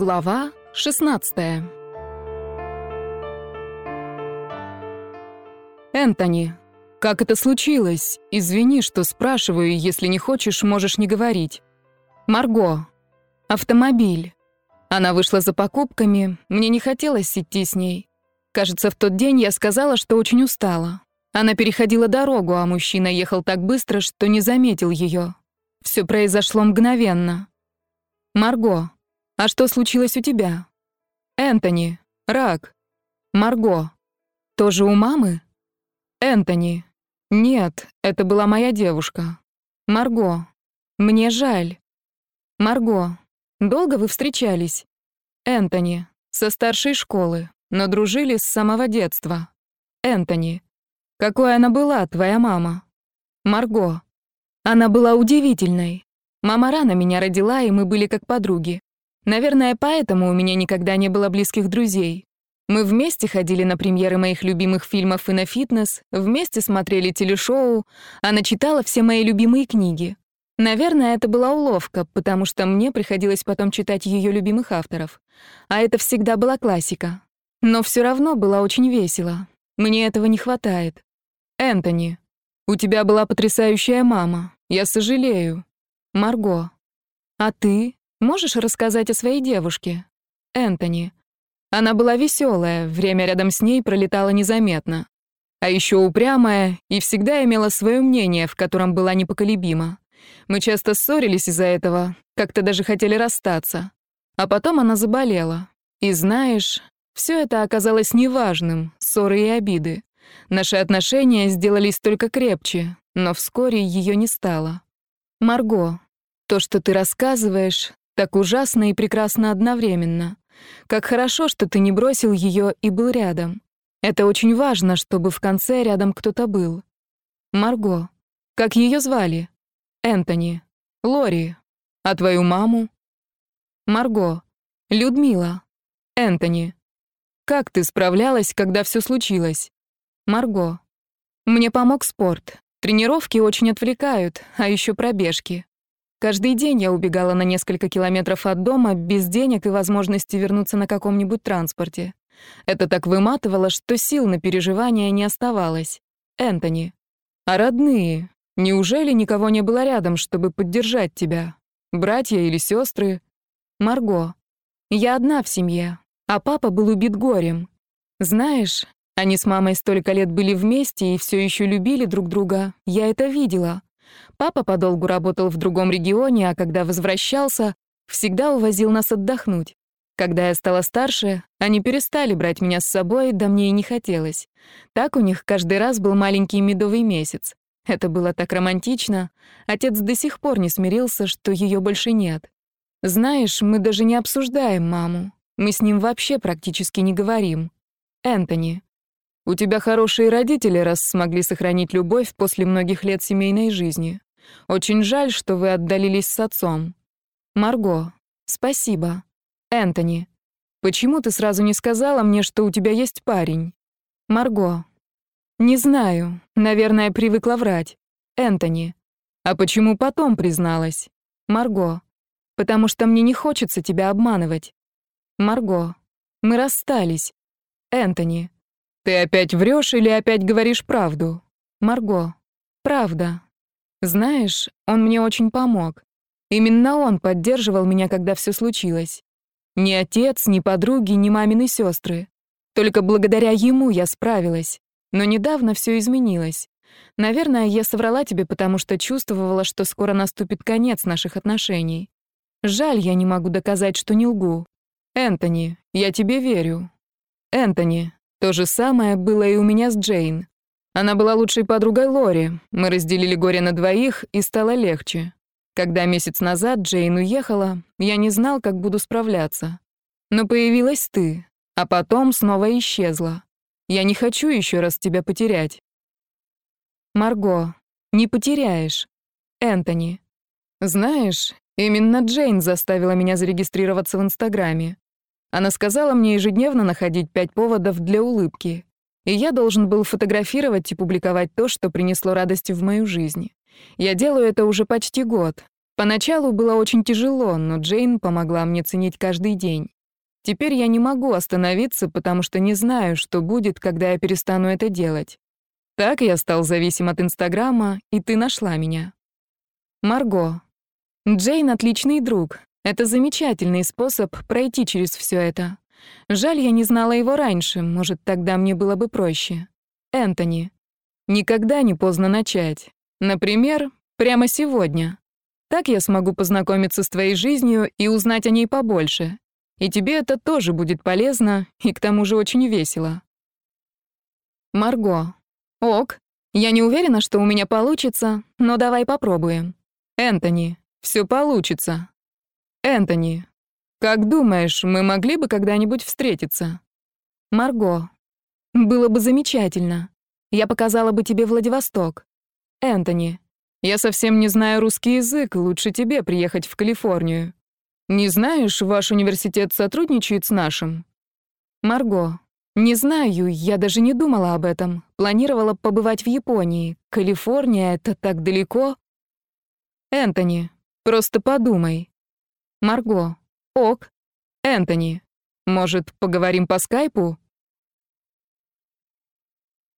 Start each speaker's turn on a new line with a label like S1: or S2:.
S1: Глава 16 Энтони, как это случилось? Извини, что спрашиваю, если не хочешь, можешь не говорить. Марго. Автомобиль. Она вышла за покупками, мне не хотелось идти с ней. Кажется, в тот день я сказала, что очень устала. Она переходила дорогу, а мужчина ехал так быстро, что не заметил ее. Все произошло мгновенно. Марго. А что случилось у тебя? Энтони. Рак. Марго. Тоже у мамы? Энтони. Нет, это была моя девушка. Марго. Мне жаль. Марго. Долго вы встречались? Энтони. Со старшей школы, но дружили с самого детства. Энтони. Какой она была, твоя мама? Марго. Она была удивительной. Мама рано меня родила, и мы были как подруги. Наверное, поэтому у меня никогда не было близких друзей. Мы вместе ходили на премьеры моих любимых фильмов и на фитнес, вместе смотрели телешоу, она читала все мои любимые книги. Наверное, это была уловка, потому что мне приходилось потом читать ее любимых авторов. А это всегда была классика. Но все равно было очень весело. Мне этого не хватает. Энтони, у тебя была потрясающая мама. Я сожалею. Марго. А ты? Можешь рассказать о своей девушке? Энтони. Она была веселая, время рядом с ней пролетало незаметно. А еще упрямая и всегда имела свое мнение, в котором была непоколебима. Мы часто ссорились из-за этого, как-то даже хотели расстаться. А потом она заболела. И знаешь, все это оказалось неважным, ссоры и обиды. Наши отношения сделались только крепче, но вскоре ее не стало. Марго, то, что ты рассказываешь, так ужасно и прекрасно одновременно. Как хорошо, что ты не бросил ее и был рядом. Это очень важно, чтобы в конце рядом кто-то был. Марго. Как ее звали? Энтони. Лори. А твою маму? Марго. Людмила. Энтони. Как ты справлялась, когда все случилось? Марго. Мне помог спорт. Тренировки очень отвлекают, а еще пробежки. Каждый день я убегала на несколько километров от дома без денег и возможности вернуться на каком-нибудь транспорте. Это так выматывало, что сил на переживания не оставалось. Энтони. А родные? Неужели никого не было рядом, чтобы поддержать тебя? Братья или сестры? Марго. Я одна в семье, а папа был убит горем. Знаешь, они с мамой столько лет были вместе и все еще любили друг друга. Я это видела. Папа подолгу работал в другом регионе, а когда возвращался, всегда увозил нас отдохнуть. Когда я стала старше, они перестали брать меня с собой, да мне и не хотелось. Так у них каждый раз был маленький медовый месяц. Это было так романтично. Отец до сих пор не смирился, что ее больше нет. Знаешь, мы даже не обсуждаем маму. Мы с ним вообще практически не говорим. Энтони. У тебя хорошие родители, раз смогли сохранить любовь после многих лет семейной жизни. Очень жаль, что вы отдалились с отцом. Марго, спасибо. Энтони, почему ты сразу не сказала мне, что у тебя есть парень? Марго, не знаю, наверное, привыкла врать. Энтони, а почему потом призналась? Марго, потому что мне не хочется тебя обманывать. Марго, мы расстались. Энтони, ты опять врешь или опять говоришь правду? Марго. Правда. Знаешь, он мне очень помог. Именно он поддерживал меня, когда все случилось. Ни отец, ни подруги, ни мамины сестры. Только благодаря ему я справилась. Но недавно все изменилось. Наверное, я соврала тебе, потому что чувствовала, что скоро наступит конец наших отношений. Жаль, я не могу доказать, что не лгу. Энтони, я тебе верю. Энтони, то же самое было и у меня с Джейн. Она была лучшей подругой Лори. Мы разделили горе на двоих, и стало легче. Когда месяц назад Джейн уехала, я не знал, как буду справляться. Но появилась ты, а потом снова исчезла. Я не хочу еще раз тебя потерять. Марго, не потеряешь. Энтони. Знаешь, именно Джейн заставила меня зарегистрироваться в Инстаграме. Она сказала мне ежедневно находить пять поводов для улыбки. И я должен был фотографировать и публиковать то, что принесло радость в мою жизнь. Я делаю это уже почти год. Поначалу было очень тяжело, но Джейн помогла мне ценить каждый день. Теперь я не могу остановиться, потому что не знаю, что будет, когда я перестану это делать. Так я стал зависим от Инстаграма, и ты нашла меня. Марго. Джейн — отличный друг. Это замечательный способ пройти через все это. Жаль, я не знала его раньше, может, тогда мне было бы проще. Энтони. Никогда не поздно начать. Например, прямо сегодня. Так я смогу познакомиться с твоей жизнью и узнать о ней побольше. И тебе это тоже будет полезно и к тому же очень весело. Марго. Ок. Я не уверена, что у меня получится, но давай попробуем. Энтони. Все получится. Энтони. Как думаешь, мы могли бы когда-нибудь встретиться? Марго. Было бы замечательно. Я показала бы тебе Владивосток. Энтони. Я совсем не знаю русский язык, лучше тебе приехать в Калифорнию. Не знаешь, ваш университет сотрудничает с нашим? Марго. Не знаю, я даже не думала об этом. Планировала побывать в Японии. Калифорния — это так далеко. Энтони. Просто подумай. Марго. Ок. Энтони. Может, поговорим по скайпу?